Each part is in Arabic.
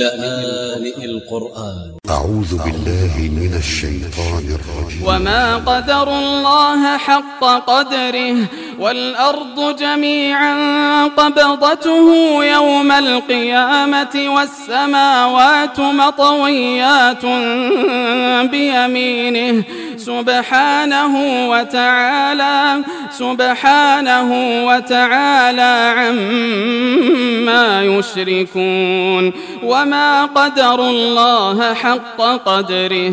لآن القرآن أ ع و ذ ب ا ل ل ه من ا ل ش ي ط ا ن ا ل ج ي م وما قدر الله حق قدره والأرض جميعا قبضته يوم القيامة والسماوات مطويات بيمينه. سبحانه وتعالى سبحانه وتعالى عما يشركون وما قدر الله حق قدره.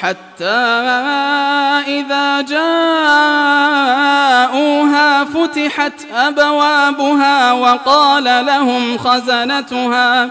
حتى إذا جاءوها فتحت أبوابها وقال لهم خزنتها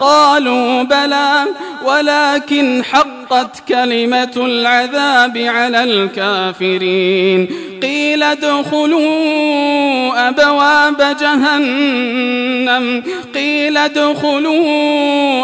قالوا بلى ولكن حقت كلمة العذاب على الكافرين. قيل ادخلوا أبواب جهنم. قيل ادخلوا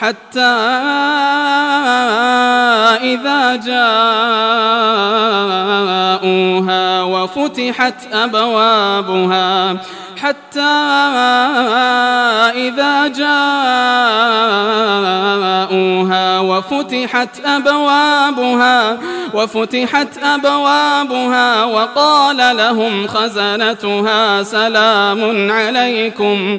حتى إذا جاءوها وفتحت أبوابها حتى إذا جاءوها وفتحت أبوابها وفتحت أبوابها وقال لهم خزنتها سلام عليكم.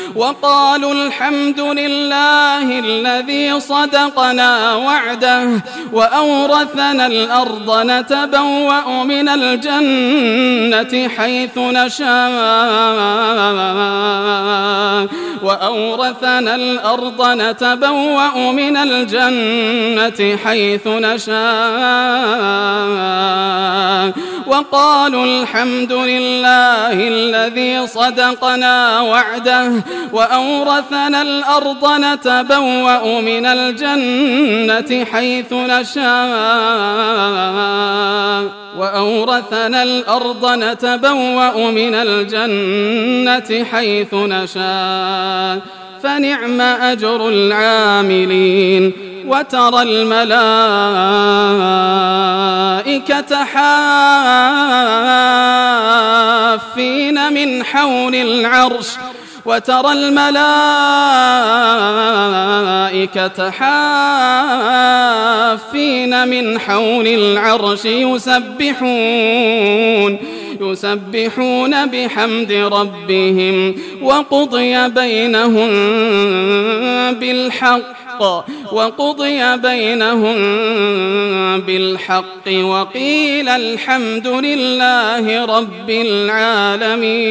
وقالوا الحمد لله الذي صدقنا وعده وأورثنا الأرض نتبوأ من الجنة حيث نشاء وأورثنا الأرض نتبوأ من الجنة حيث نشاء وقالوا الحمد لله الذي صدقنا وعده وأورثنا الأرض نتبوأ من الجنة حيث نشاء. وأورثنا الأرض نتبوأ من الجنة حيث نشاء. فنعم أجر العاملين وترى الملائكة حافين من حول العرش وترى الملائكة حافين من حول العرش يسبحون يسبحون بحمد ربهم وقضي بينهم بالحق وقضي بينهم بالحق وقيل الحمد لله رب العالمين.